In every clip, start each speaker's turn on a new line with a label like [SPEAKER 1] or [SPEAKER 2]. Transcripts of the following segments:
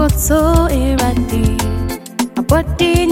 [SPEAKER 1] kotso erati apati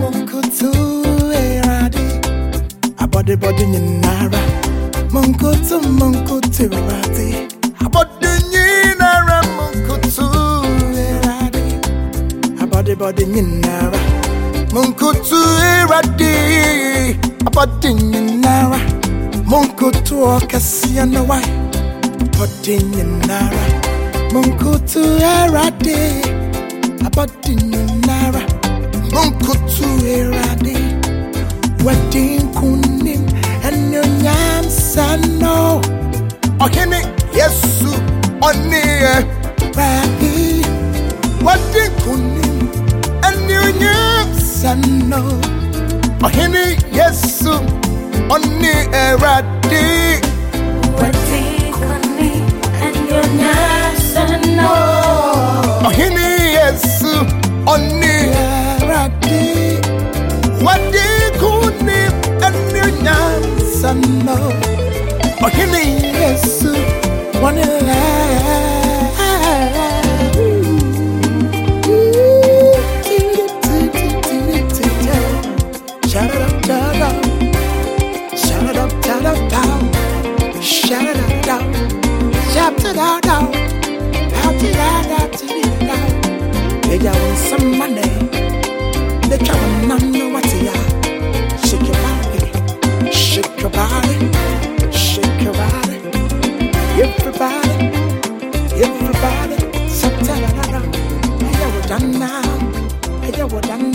[SPEAKER 1] Munkutu Eradi. Abadinyanara, Munkutu Munkutu Munkutu Eradi. Abadibadinyanara, Munkutu Eradi. Abadinyanara, Munkutu Okasianawai. Abadinyanara, Munkutu Eradi. Abadinyanara, Munkutu Eradi. Wedding kunim and your yam sano. Ohene Yesu oni Eradi. Wedding kunim and your yam sano. Ohene Yesu oni Eradi. Ohene Yesu oni Eradi. Wedding kunim and your yam sano. Ohene Yesu oni Shout done now. Hey, we're done.